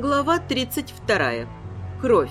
Глава 32. Кровь.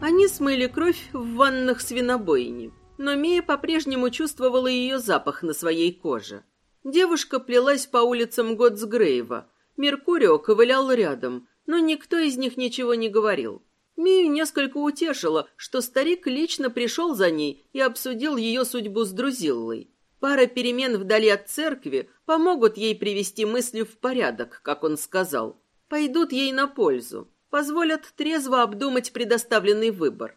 Они смыли кровь в ваннах свинобойни, но Мия по-прежнему чувствовала ее запах на своей коже. Девушка плелась по улицам Готсгрейва. Меркурио ковылял рядом, но никто из них ничего не говорил. Мию несколько утешило, что старик лично пришел за ней и обсудил ее судьбу с Друзиллой. Пара перемен вдали от церкви помогут ей привести мысли в порядок, как он сказал. Пойдут ей на пользу, позволят трезво обдумать предоставленный выбор.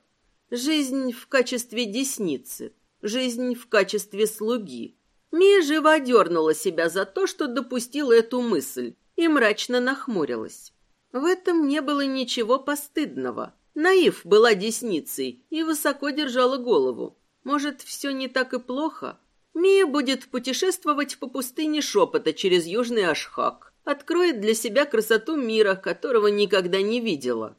Жизнь в качестве десницы, жизнь в качестве слуги. Мия живо одернула себя за то, что допустила эту мысль, и мрачно нахмурилась. В этом не было ничего постыдного. Наив была десницей и высоко держала голову. Может, все не так и плохо? Мия будет путешествовать по пустыне шепота через Южный Ашхак. Откроет для себя красоту мира, которого никогда не видела.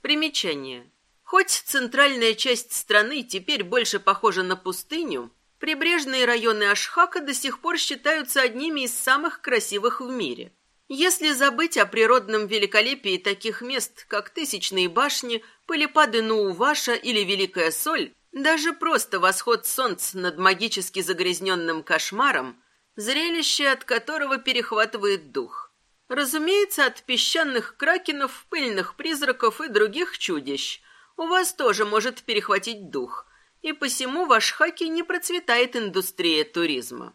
Примечание. Хоть центральная часть страны теперь больше похожа на пустыню, прибрежные районы Ашхака до сих пор считаются одними из самых красивых в мире. Если забыть о природном великолепии таких мест, как Тысячные башни, Пылепады Нууваша или Великая Соль, даже просто восход солнца над магически загрязненным кошмаром, зрелище от которого перехватывает дух. Разумеется, от песчаных кракенов, пыльных призраков и других чудищ у вас тоже может перехватить дух, и посему в Ашхаке не процветает индустрия туризма.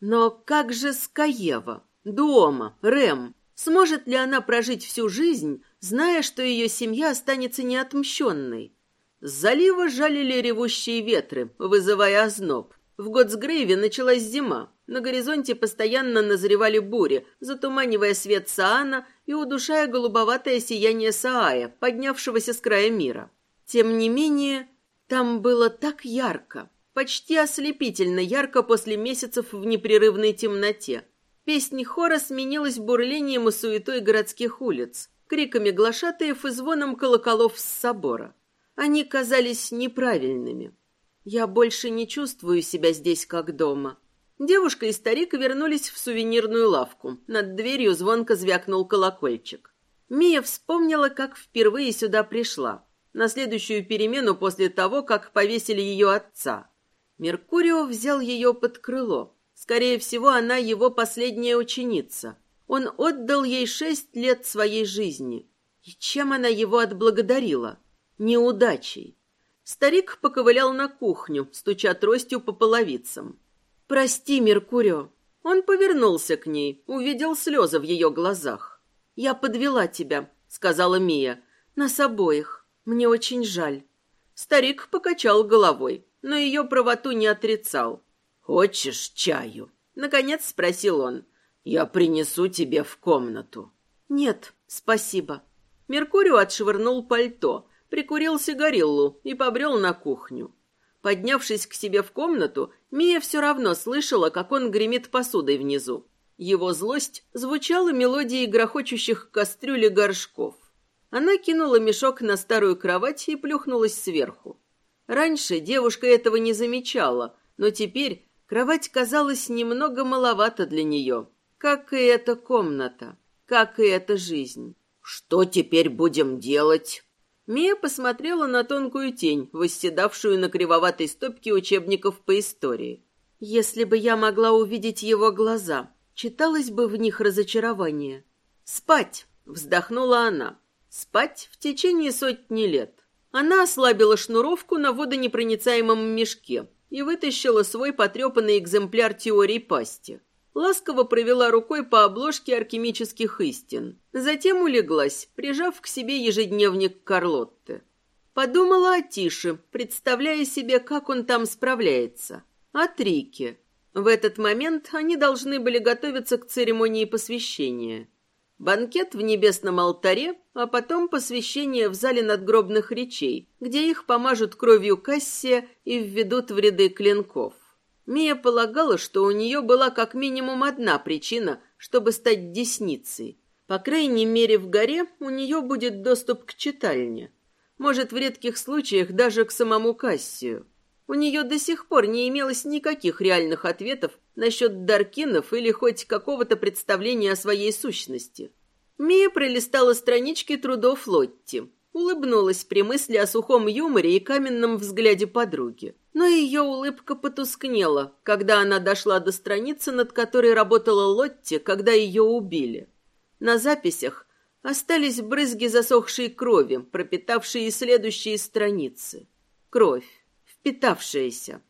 Но как же Скаева? Дома, Рэм. Сможет ли она прожить всю жизнь, зная, что ее семья останется неотмщенной? Залива жалили ревущие ветры, вызывая озноб. В Готсгрейве началась зима. На горизонте постоянно назревали бури, затуманивая свет Саана и удушая голубоватое сияние Саая, поднявшегося с края мира. Тем не менее, там было так ярко, почти ослепительно ярко после месяцев в непрерывной темноте. Песнь хора сменилась бурлением и суетой городских улиц, криками глашатаев и звоном колоколов с собора. Они казались неправильными. Я больше не чувствую себя здесь как дома. Девушка и старик вернулись в сувенирную лавку. Над дверью звонко звякнул колокольчик. Мия вспомнила, как впервые сюда пришла. На следующую перемену после того, как повесили ее отца. Меркурио взял ее под крыло. Скорее всего, она его последняя ученица. Он отдал ей шесть лет своей жизни. И чем она его отблагодарила? Неудачей. Старик поковылял на кухню, стуча тростью по половицам. «Прости, Меркурио». Он повернулся к ней, увидел слезы в ее глазах. «Я подвела тебя», — сказала Мия. «Нас обоих. Мне очень жаль». Старик покачал головой, но ее правоту не отрицал. «Хочешь чаю?» — наконец спросил он. «Я принесу тебе в комнату». «Нет, спасибо». Меркурио отшвырнул пальто, прикурил сигариллу и побрел на кухню. Поднявшись к себе в комнату, Мия все равно слышала, как он гремит посудой внизу. Его злость звучала мелодией грохочущих кастрюль и горшков. Она кинула мешок на старую кровать и плюхнулась сверху. Раньше девушка этого не замечала, но теперь Кровать казалась немного маловато для нее, как и эта комната, как и эта жизнь. «Что теперь будем делать?» Мия посмотрела на тонкую тень, восседавшую на кривоватой стопке учебников по истории. «Если бы я могла увидеть его глаза, читалось бы в них разочарование». «Спать!» — вздохнула она. «Спать в течение сотни лет». Она ослабила шнуровку на водонепроницаемом мешке, и вытащила свой потрепанный экземпляр теории пасти. Ласково провела рукой по обложке алхимических истин. Затем улеглась, прижав к себе ежедневник Карлотты. Подумала о Тише, представляя себе, как он там справляется. О Трике. В этот момент они должны были готовиться к церемонии посвящения. Банкет в небесном алтаре, а потом посвящение в зале надгробных речей, где их помажут кровью Кассия и введут в ряды клинков. Мия полагала, что у нее была как минимум одна причина, чтобы стать десницей. По крайней мере, в горе у нее будет доступ к читальне. Может, в редких случаях даже к самому Кассию. У нее до сих пор не имелось никаких реальных ответов насчет Даркинов или хоть какого-то представления о своей сущности. Мия пролистала странички трудов Лотти, улыбнулась при мысли о сухом юморе и каменном взгляде подруги. Но ее улыбка потускнела, когда она дошла до страницы, над которой работала Лотти, когда ее убили. На записях остались брызги засохшей крови, пропитавшие следующие страницы. Кровь, впитавшаяся.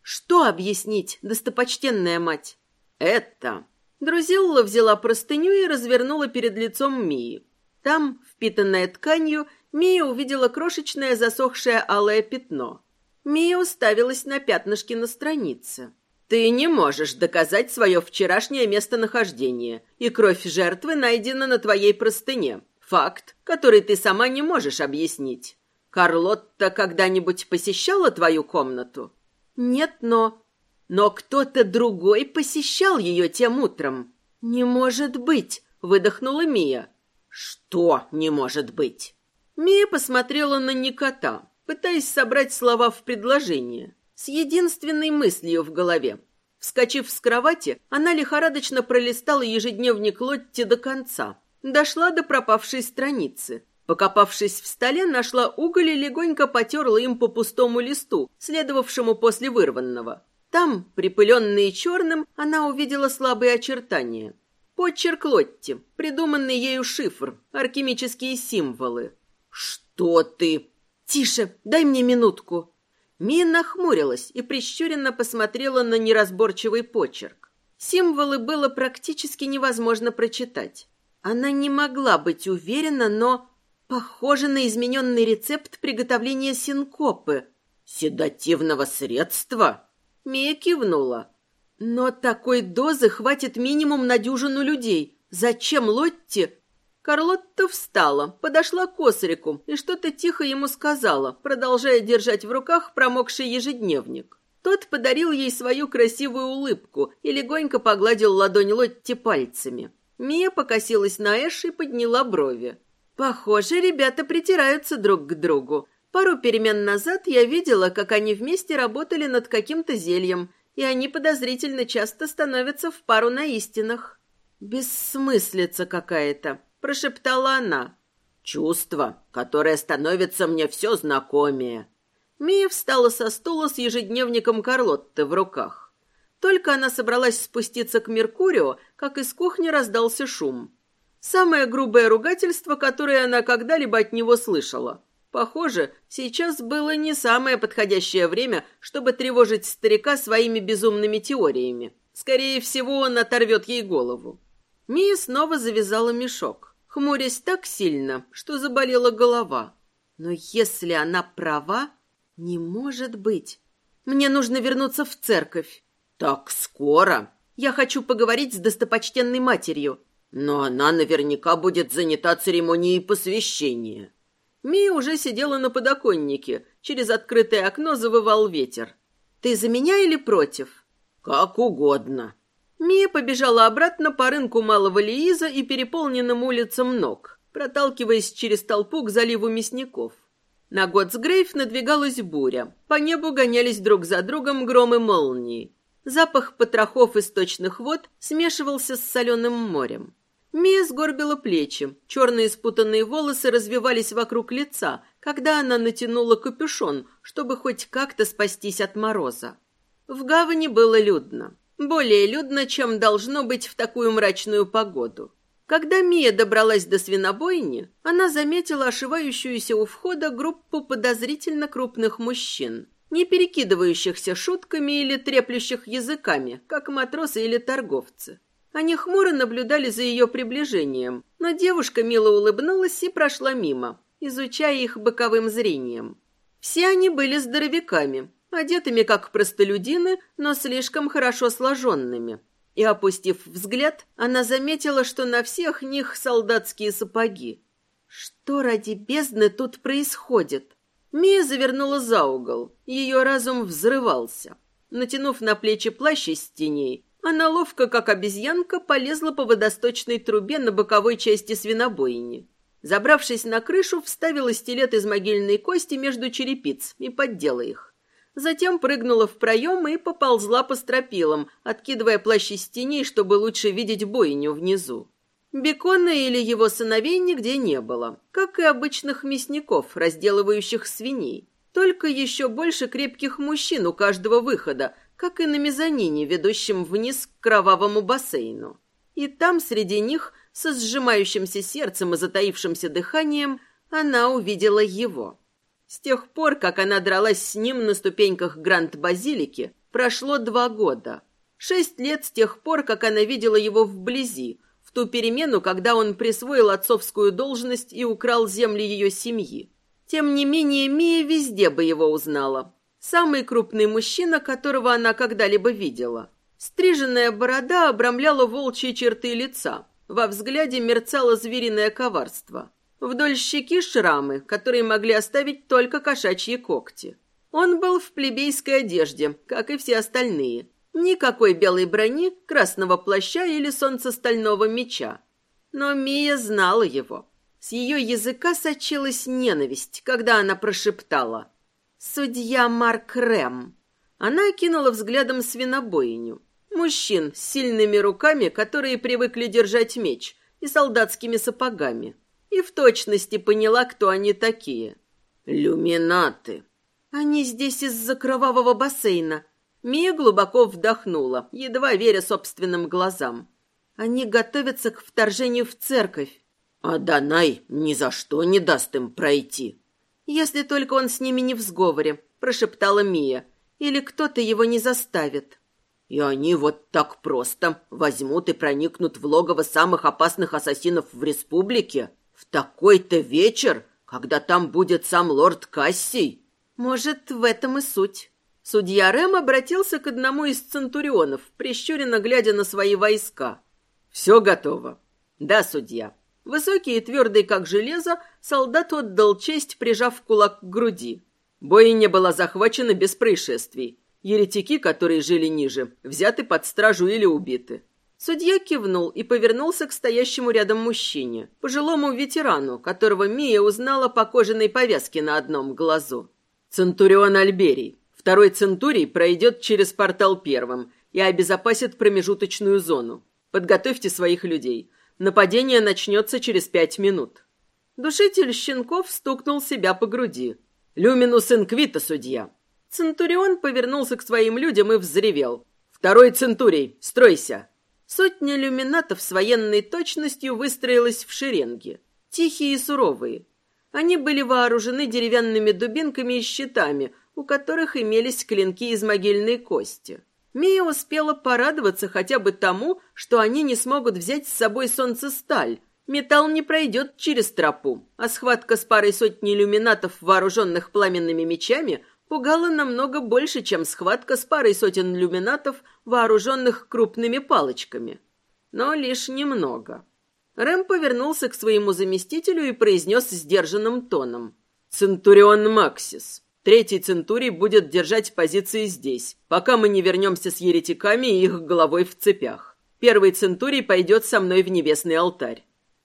Что объяснить, достопочтенная мать? Это... Друзилла взяла простыню и развернула перед лицом Мии. Там, впитанная тканью, Мия увидела крошечное засохшее алое пятно. Мия уставилась на пятнышки на странице. «Ты не можешь доказать свое вчерашнее местонахождение, и кровь жертвы найдена на твоей простыне. Факт, который ты сама не можешь объяснить. Карлотта когда-нибудь посещала твою комнату?» «Нет, но...» «Но кто-то другой посещал ее тем утром». «Не может быть!» — выдохнула Мия. «Что не может быть?» Мия посмотрела на Никота, пытаясь собрать слова в предложение, с единственной мыслью в голове. Вскочив с кровати, она лихорадочно пролистала ежедневник Лотти до конца. Дошла до пропавшей страницы. Покопавшись в столе, нашла уголь и легонько потерла им по пустому листу, следовавшему после вырванного. Там, припыленный черным, она увидела слабые очертания. Почерк Лотти, придуманный ею шифр, алхимические символы. «Что ты?» «Тише, дай мне минутку». Мия нахмурилась и прищуренно посмотрела на неразборчивый почерк. Символы было практически невозможно прочитать. Она не могла быть уверена, но... Похоже на измененный рецепт приготовления синкопы. «Седативного средства?» Мия кивнула. «Но такой дозы хватит минимум на дюжину людей. Зачем Лотти Карлотта встала, подошла к Косарику и что-то тихо ему сказала, продолжая держать в руках промокший ежедневник. Тот подарил ей свою красивую улыбку и легонько погладил ладонь Лотти пальцами. Мия покосилась на Эш и подняла брови. Похоже, ребята притираются друг к другу. Пару перемен назад я видела, как они вместе работали над каким-то зельем, и они подозрительно часто становятся в пару на истинах. Бессмыслица какая-то прошептала она. Чувство, которое становится мне все знакомее. Мия встала со стула с ежедневником Карлотты в руках. Только она собралась спуститься к Меркурио, как из кухни раздался шум. Самое грубое ругательство, которое она когда-либо от него слышала. Похоже, сейчас было не самое подходящее время, чтобы тревожить старика своими безумными теориями. Скорее всего, он оторвет ей голову. Мия снова завязала мешок хмурясь так сильно, что заболела голова. Но если она права, не может быть. Мне нужно вернуться в церковь. Так скоро? Я хочу поговорить с достопочтенной матерью. Но она наверняка будет занята церемонией посвящения. Мия уже сидела на подоконнике. Через открытое окно завывал ветер. Ты за меня или против? Как угодно. Мия побежала обратно по рынку Малого Лииза и переполненным улицам ног, проталкиваясь через толпу к заливу мясников. На Готсгрейв надвигалась буря. По небу гонялись друг за другом громы молнии. Запах потрохов источных вод смешивался с соленым морем. Мия сгорбила плечи. Черные спутанные волосы развивались вокруг лица, когда она натянула капюшон, чтобы хоть как-то спастись от мороза. В гавани было людно. Более людно, чем должно быть в такую мрачную погоду. Когда Мия добралась до свинобойни, она заметила ошивающуюся у входа группу подозрительно крупных мужчин, не перекидывающихся шутками или треплющих языками, как матросы или торговцы. Они хмуро наблюдали за ее приближением, но девушка мило улыбнулась и прошла мимо, изучая их боковым зрением. Все они были здоровяками, одетыми как простолюдины, но слишком хорошо сложенными. И, опустив взгляд, она заметила, что на всех них солдатские сапоги. Что ради бездны тут происходит? Мия завернула за угол. Ее разум взрывался. Натянув на плечи плащ из теней, она ловко, как обезьянка, полезла по водосточной трубе на боковой части свинобойни. Забравшись на крышу, вставила стилет из могильной кости между черепиц и поддела их. Затем прыгнула в проем и поползла по стропилам, откидывая плащ из теней, чтобы лучше видеть бойню внизу. Бекона или его сыновей нигде не было, как и обычных мясников, разделывающих свиней. Только еще больше крепких мужчин у каждого выхода, как и на мезонине, ведущем вниз к кровавому бассейну. И там среди них, со сжимающимся сердцем и затаившимся дыханием, она увидела его. С тех пор, как она дралась с ним на ступеньках Гранд-Базилики, прошло два года. Шесть лет с тех пор, как она видела его вблизи, в ту перемену, когда он присвоил отцовскую должность и украл земли ее семьи. Тем не менее, Мия везде бы его узнала. Самый крупный мужчина, которого она когда-либо видела. Стриженная борода обрамляла волчьи черты лица. Во взгляде мерцало звериное коварство. Вдоль щеки шрамы, которые могли оставить только кошачьи когти. Он был в плебейской одежде, как и все остальные, Никакой белой брони, красного плаща или солнцестального меча. Но Мия знала его. С ее языка сочилась ненависть, когда она прошептала «Судья Марк Рэм». Она окинула взглядом свинобойню. Мужчин с сильными руками, которые привыкли держать меч, и солдатскими сапогами. И в точности поняла, кто они такие. «Люминаты». «Они здесь из-за кровавого бассейна», Мия глубоко вдохнула, едва веря собственным глазам. Они готовятся к вторжению в церковь. А Данай ни за что не даст им пройти. Если только он с ними не в сговоре, прошептала Мия. Или кто-то его не заставит. И они вот так просто возьмут и проникнут в логово самых опасных ассасинов в республике? В такой-то вечер, когда там будет сам лорд Кассий? Может, в этом и суть. Судья Рэм обратился к одному из центурионов, прищуренно глядя на свои войска. «Все готово». «Да, судья». Высокий и твердый, как железо, солдат отдал честь, прижав кулак к груди. Бойня была захвачена без происшествий. Еретики, которые жили ниже, взяты под стражу или убиты. Судья кивнул и повернулся к стоящему рядом мужчине, пожилому ветерану, которого Мия узнала по кожаной повязке на одном глазу. «Центурион Альберий, Второй Центурий пройдет через портал первым и обезопасит промежуточную зону. Подготовьте своих людей. Нападение начнется через пять минут». Душитель щенков стукнул себя по груди. «Люминус инквита, судья!» Центурион повернулся к своим людям и взревел. «Второй Центурий, стройся!» Сотня люминатов с военной точностью выстроилась в шеренги. Тихие и суровые. Они были вооружены деревянными дубинками и щитами, у которых имелись клинки из могильной кости. Мия успела порадоваться хотя бы тому, что они не смогут взять с собой солнцесталь. Металл не пройдет через тропу, а схватка с парой сотни иллюминатов, вооруженных пламенными мечами, пугала намного больше, чем схватка с парой сотен иллюминатов, вооруженных крупными палочками. Но лишь немного. Рэм повернулся к своему заместителю и произнес сдержанным тоном. «Центурион Максис, Третий Центурий будет держать позиции здесь, пока мы не вернемся с еретиками и их головой в цепях. Первый Центурий пойдет со мной в небесный алтарь.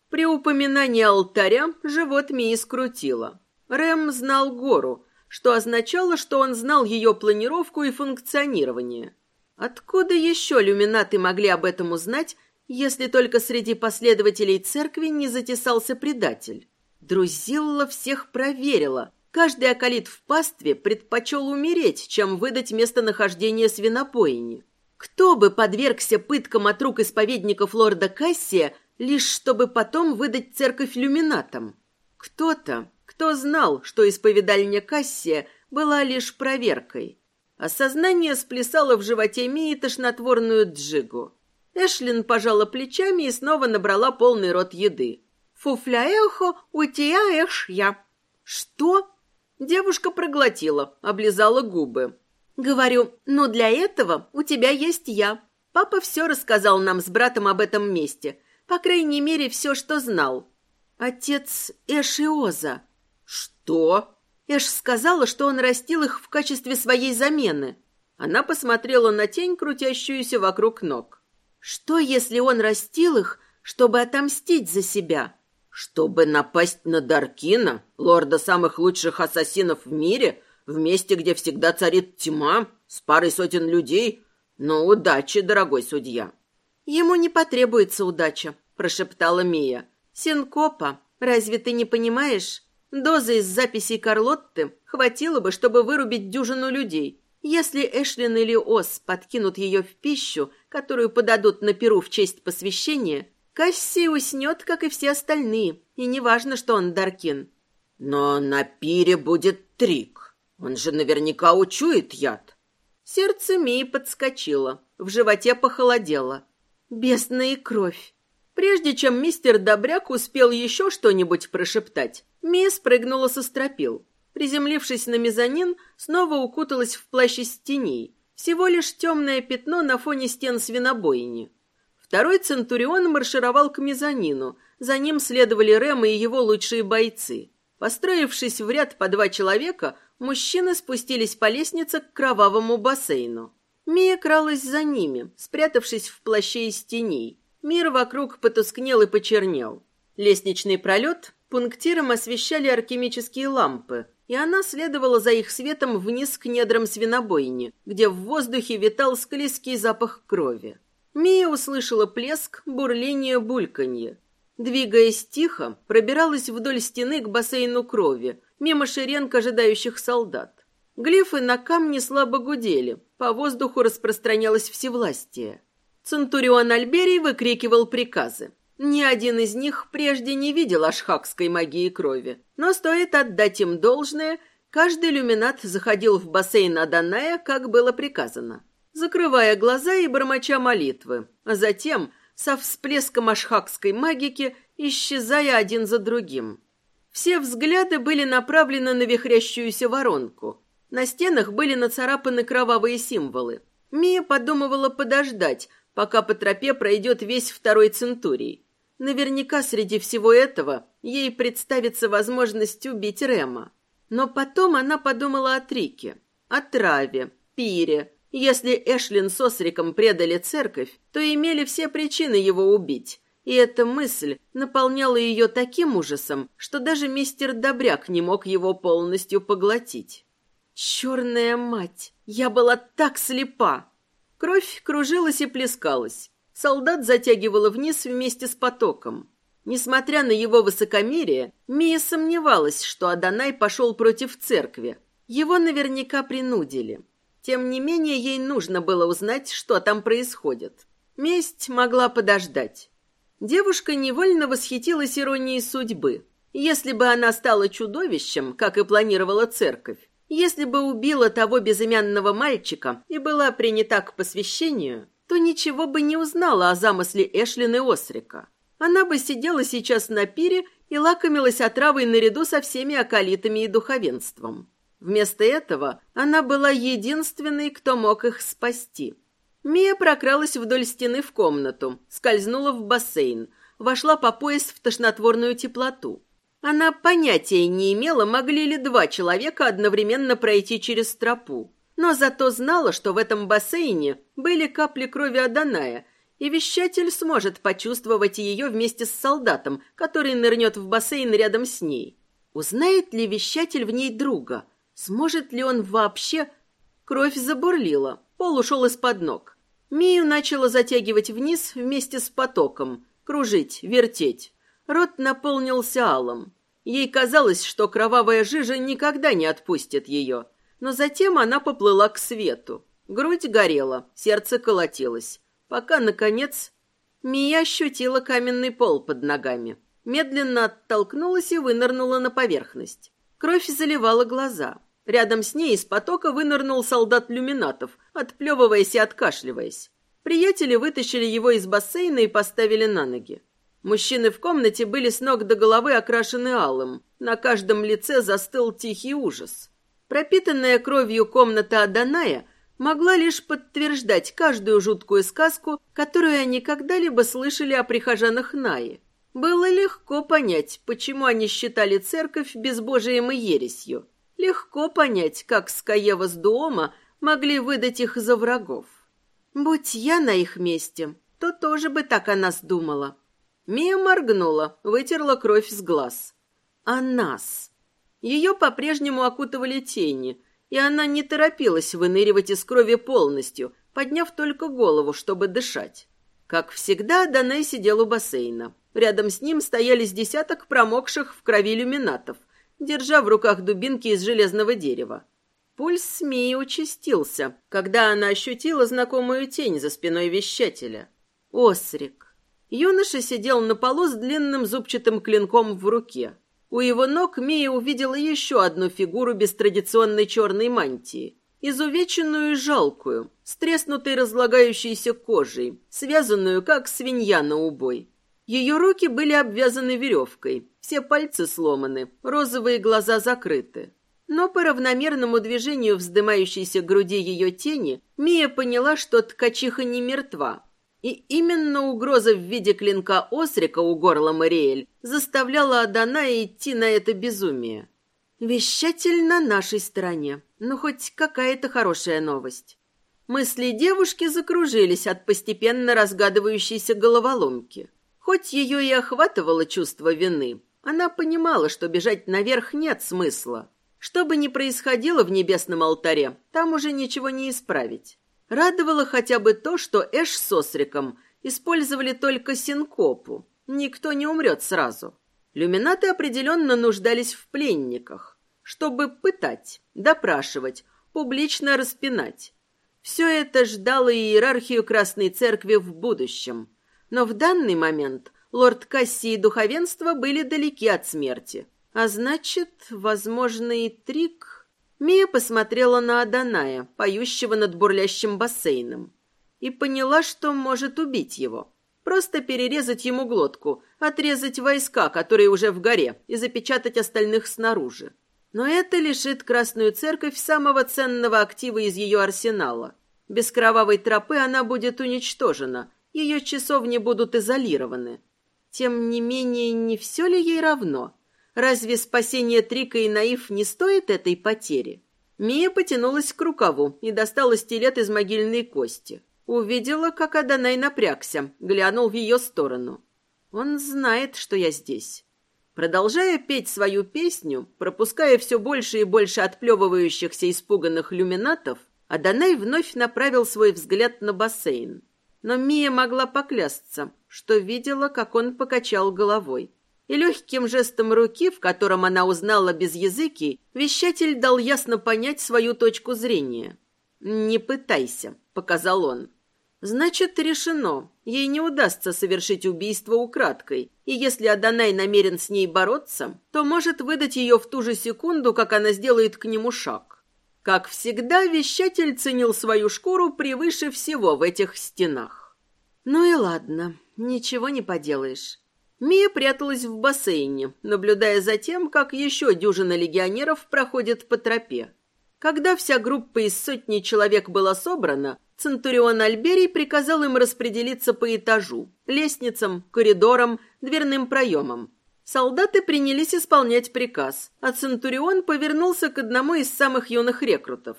При упоминании алтаря живот Мии скрутило. Рэм знал гору, что означало, что он знал ее планировку и функционирование. Откуда еще люминаты могли об этом узнать, если только среди последователей церкви не затесался предатель? Друзилла всех проверила, Каждый околит в пастве предпочел умереть, чем выдать местонахождение свинопойни. Кто бы подвергся пыткам от рук исповедников лорда Кассия, лишь чтобы потом выдать церковь люминатам? Кто-то, кто знал, что исповедальня Кассия была лишь проверкой. Осознание сплясало в животе Мии тошнотворную джигу. Эшлин пожала плечами и снова набрала полный рот еды. «Фуфляэхо утия эш я». «Что?» Девушка проглотила, облизала губы. Говорю, ну для этого у тебя есть я. Папа все рассказал нам с братом об этом месте. По крайней мере, все, что знал. Отец Эшиоза. Что? Эш сказала, что он растил их в качестве своей замены. Она посмотрела на тень, крутящуюся вокруг ног. Что, если он растил их, чтобы отомстить за себя? Чтобы напасть на Даркина, лорда самых лучших ассасинов в мире, в месте, где всегда царит тьма, с парой сотен людей. Но удачи, дорогой судья. Ему не потребуется удача, прошептала Мия. Синкопа, разве ты не понимаешь? Дозы из записей Карлотты хватило бы, чтобы вырубить дюжину людей. Если Эшлин или Ос подкинут ее в пищу, которую подадут на перу в честь посвящения, Касси уснет, как и все остальные, и неважно, что он Даркин. Но на пире будет Трик. Он же наверняка учует яд. Сердце Мии подскочило, в животе похолодело. Бесная кровь. Прежде чем мистер Добряк успел еще что-нибудь прошептать, Мия спрыгнула со стропил. Приземлившись на мезонин, снова укуталась в плащ из теней. Всего лишь темное пятно на фоне стен свинобойни. Второй Центурион маршировал к мезонину. За ним следовали Рэм и его лучшие бойцы. Построившись в ряд по два человека, мужчины спустились по лестнице к кровавому бассейну. Мия кралась за ними, спрятавшись в плаще из теней. Мир вокруг потускнел и почернел. Лестничный пролет пунктиром освещали алхимические лампы, и она следовала за их светом вниз к недрам свинобойни, где в воздухе витал склизкий запах крови. Мия услышала плеск, бурление, бульканье. Двигаясь тихо, пробиралась вдоль стены к бассейну крови, мимо шеренг ожидающих солдат. Глифы на камне слабо гудели, по воздуху распространялось всевластие. Центурион Альберий выкрикивал приказы. Ни один из них прежде не видел ашхакской магии крови. Но стоит отдать им должное, каждый люминат заходил в бассейн Аданая, как было приказано, закрывая глаза и бормоча молитвы, а затем, со всплеском ашхакской магики, исчезая один за другим. Все взгляды были направлены на вихрящуюся воронку. На стенах были нацарапаны кровавые символы. Мия подумывала подождать, пока по тропе пройдет весь второй центурий. Наверняка среди всего этого ей представится возможность убить Рема. Но потом она подумала о Трике, о Траве, Пире. Если Эшлин с Осриком предали церковь, то имели все причины его убить. И эта мысль наполняла ее таким ужасом, что даже мистер Добряк не мог его полностью поглотить. «Черная мать! Я была так слепа!» Кровь кружилась и плескалась. Солдат затягивало вниз вместе с потоком. Несмотря на его высокомерие, Мия сомневалась, что Адонай пошел против церкви. Его наверняка принудили. Тем не менее, ей нужно было узнать, что там происходит. Месть могла подождать. Девушка невольно восхитилась иронией судьбы. Если бы она стала чудовищем, как и планировала церковь, если бы убила того безымянного мальчика и была принята к посвящению, то ничего бы не узнала о замысле Эшлин и Осрика. Она бы сидела сейчас на пире и лакомилась отравой наряду со всеми околитами и духовенством. Вместо этого она была единственной, кто мог их спасти. Мия прокралась вдоль стены в комнату, скользнула в бассейн, вошла по пояс в тошнотворную теплоту. Она понятия не имела, могли ли два человека одновременно пройти через тропу. Но зато знала, что в этом бассейне были капли крови Аданая, и вещатель сможет почувствовать ее вместе с солдатом, который нырнет в бассейн рядом с ней. Узнает ли вещатель в ней друга? Сможет ли он вообще... Кровь забурлила, пол ушел из-под ног. Мию начала затягивать вниз вместе с потоком, кружить, вертеть. Рот наполнился алом. Ей казалось, что кровавая жижа никогда не отпустит ее. Но затем она поплыла к свету. Грудь горела, сердце колотилось. Пока, наконец, Мия ощутила каменный пол под ногами. Медленно оттолкнулась и вынырнула на поверхность. Кровь заливала глаза. Рядом с ней из потока вынырнул солдат люминатов, отплевываясь и откашливаясь. Приятели вытащили его из бассейна и поставили на ноги. Мужчины в комнате были с ног до головы окрашены алым. На каждом лице застыл тихий ужас. Пропитанная кровью комната Аданая могла лишь подтверждать каждую жуткую сказку, которую они когда-либо слышали о прихожанах Наи. Было легко понять, почему они считали церковь безбожием и ересью. Легко понять, как Скаева с Дуома могли выдать их за врагов. Будь я на их месте, то тоже бы так о нас думала. Мия моргнула, вытерла кровь с глаз. А нас? Ее по-прежнему окутывали тени, и она не торопилась выныривать из крови полностью, подняв только голову, чтобы дышать. Как всегда, Даней сидел у бассейна. Рядом с ним стояли с десяток промокших в крови люминатов, держа в руках дубинки из железного дерева. Пульс Мии участился, когда она ощутила знакомую тень за спиной вещателя. Осрик. Юноша сидел на полу с длинным зубчатым клинком в руке. У его ног Мия увидела еще одну фигуру без традиционной черной мантии. Изувеченную и жалкую, с треснутой разлагающейся кожей, связанную, как свинья на убой. Ее руки были обвязаны веревкой, все пальцы сломаны, розовые глаза закрыты. Но по равномерному движению вздымающейся груди ее тени Мия поняла, что ткачиха не мертва. И именно угроза в виде клинка Осрика у горла Мариэль заставляла Адана идти на это безумие. Вещатель на нашей стороне. Ну, хоть какая-то хорошая новость. Мысли девушки закружились от постепенно разгадывающейся головоломки. Хоть ее и охватывало чувство вины, она понимала, что бежать наверх нет смысла. Что бы ни происходило в небесном алтаре, там уже ничего не исправить. Радовало хотя бы то, что Эш с Осриком использовали только синкопу. Никто не умрет сразу. Люминаты определенно нуждались в пленниках, чтобы пытать, допрашивать, публично распинать. Все это ждало иерархию Красной Церкви в будущем. Но в данный момент лорд Касси и духовенство были далеки от смерти. А значит, возможно, и трик... Мия посмотрела на Аданая, поющего над бурлящим бассейном, и поняла, что может убить его. Просто перерезать ему глотку, отрезать войска, которые уже в горе, и запечатать остальных снаружи. Но это лишит Красную Церковь самого ценного актива из ее арсенала. Без кровавой тропы она будет уничтожена, ее часовни будут изолированы. Тем не менее, не все ли ей равно? Разве спасение Трика и Наив не стоит этой потери? Мия потянулась к рукаву и достала стилет из могильной кости. Увидела, как Аданай напрягся, глянул в ее сторону. Он знает, что я здесь. Продолжая петь свою песню, пропуская все больше и больше отплевывающихся испуганных люминатов, Аданай вновь направил свой взгляд на бассейн. Но Мия могла поклясться, что видела, как он покачал головой и легким жестом руки, в котором она узнала без языки, вещатель дал ясно понять свою точку зрения. «Не пытайся», — показал он. «Значит, решено. Ей не удастся совершить убийство украдкой, и если Адонай намерен с ней бороться, то может выдать ее в ту же секунду, как она сделает к нему шаг». Как всегда, вещатель ценил свою шкуру превыше всего в этих стенах. «Ну и ладно, ничего не поделаешь». Мия пряталась в бассейне, наблюдая за тем, как еще дюжина легионеров проходит по тропе. Когда вся группа из сотни человек была собрана, Центурион Альберий приказал им распределиться по этажу, лестницам, коридорам, дверным проемам. Солдаты принялись исполнять приказ, а Центурион повернулся к одному из самых юных рекрутов.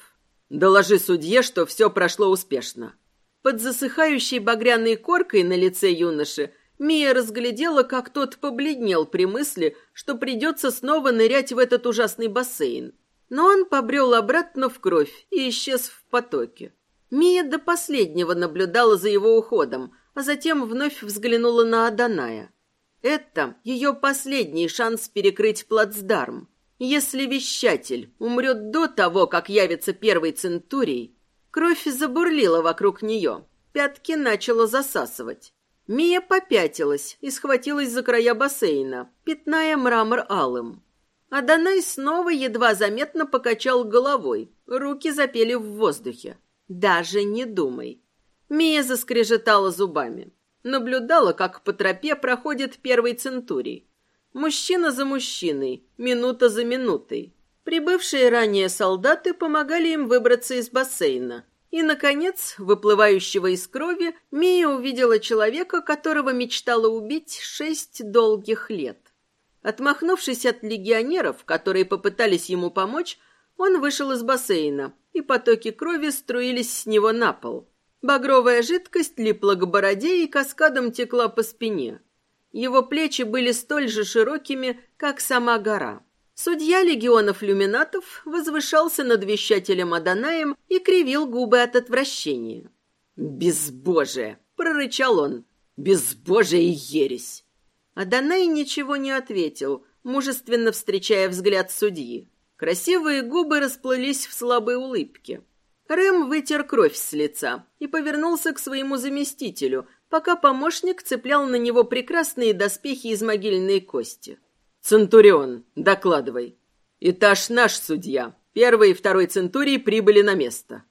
«Доложи судье, что все прошло успешно». Под засыхающей багряной коркой на лице юноши Мия разглядела, как тот побледнел при мысли, что придется снова нырять в этот ужасный бассейн. Но он побрел обратно в кровь и исчез в потоке. Мия до последнего наблюдала за его уходом, а затем вновь взглянула на Аданая. Это ее последний шанс перекрыть плацдарм. Если вещатель умрет до того, как явится первый центурий, кровь забурлила вокруг нее, пятки начала засасывать. Мия попятилась и схватилась за края бассейна, пятная мрамор алым. Адонай снова едва заметно покачал головой, руки запели в воздухе. «Даже не думай». Мия заскрежетала зубами. Наблюдала, как по тропе проходит первый центурий. Мужчина за мужчиной, минута за минутой. Прибывшие ранее солдаты помогали им выбраться из бассейна. И, наконец, выплывающего из крови, Мия увидела человека, которого мечтала убить шесть долгих лет. Отмахнувшись от легионеров, которые попытались ему помочь, он вышел из бассейна, и потоки крови струились с него на пол. Багровая жидкость липла к бороде и каскадом текла по спине. Его плечи были столь же широкими, как сама гора. Судья легионов люминатов возвышался над вещателем Аданаем и кривил губы от отвращения. «Безбожие!» — прорычал он. «Безбожие и ересь!» Адонай ничего не ответил, мужественно встречая взгляд судьи. Красивые губы расплылись в слабой улыбке. Рэм вытер кровь с лица и повернулся к своему заместителю, пока помощник цеплял на него прекрасные доспехи из могильной кости. «Центурион, докладывай. Этаж наш судья. Первый и второй центурий прибыли на место».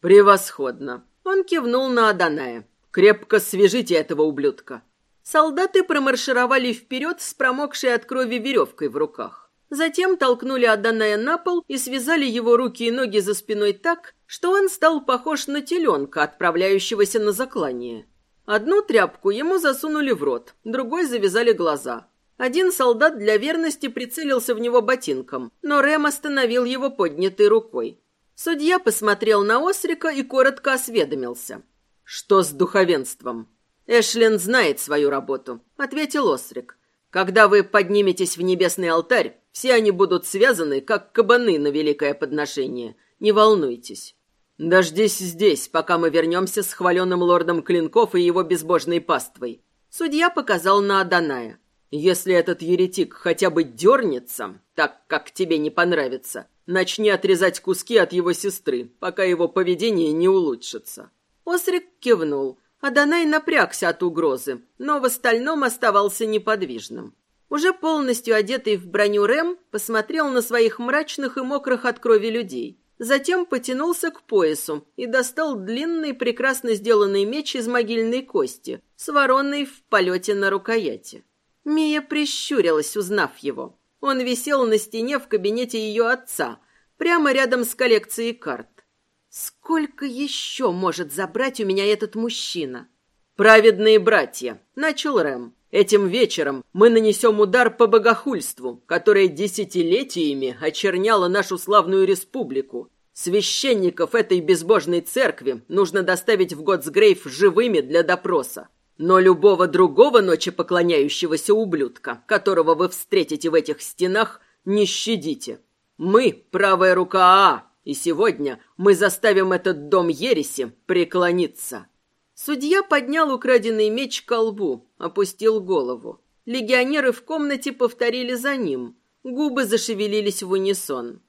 «Превосходно!» Он кивнул на Аданая. «Крепко свяжите этого ублюдка». Солдаты промаршировали вперед с промокшей от крови веревкой в руках. Затем толкнули Аданая на пол и связали его руки и ноги за спиной так, что он стал похож на теленка, отправляющегося на заклание. Одну тряпку ему засунули в рот, другой завязали глаза. Один солдат для верности прицелился в него ботинком, но Рэм остановил его поднятой рукой. Судья посмотрел на Осрика и коротко осведомился. «Что с духовенством?» «Эшлин знает свою работу», — ответил Осрик. «Когда вы подниметесь в небесный алтарь, все они будут связаны, как кабаны на великое подношение. Не волнуйтесь. Дождись здесь, пока мы вернемся с хваленым лордом Клинков и его безбожной паствой». Судья показал на Аданая. «Если этот еретик хотя бы дернется, так как тебе не понравится, начни отрезать куски от его сестры, пока его поведение не улучшится». Осрик кивнул. Адонай напрягся от угрозы, но в остальном оставался неподвижным. Уже полностью одетый в броню Рэм посмотрел на своих мрачных и мокрых от крови людей. Затем потянулся к поясу и достал длинный, прекрасно сделанный меч из могильной кости, с вороной в полете на рукояти. Мия прищурилась, узнав его. Он висел на стене в кабинете ее отца, прямо рядом с коллекцией карт. Сколько еще может забрать у меня этот мужчина? Праведные братья, начал Рэм. Этим вечером мы нанесем удар по богохульству, которое десятилетиями очерняло нашу славную республику. Священников этой безбожной церкви нужно доставить в Готсгрейв живыми для допроса. Но любого другого ночепоклоняющегося ублюдка, которого вы встретите в этих стенах, не щадите. Мы — правая рука Аа, и сегодня мы заставим этот дом ереси преклониться». Судья поднял украденный меч к колбу, опустил голову. Легионеры в комнате повторили за ним. Губы зашевелились в унисон.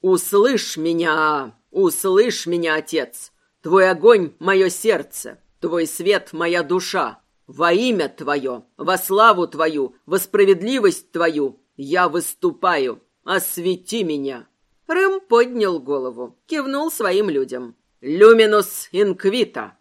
«Услышь меня, услышь меня, отец! Твой огонь — мое сердце, твой свет — моя душа. Во имя твое, во славу твою, во справедливость твою я выступаю. Освети меня!» Рэм поднял голову, кивнул своим людям. «Люминус инквита!»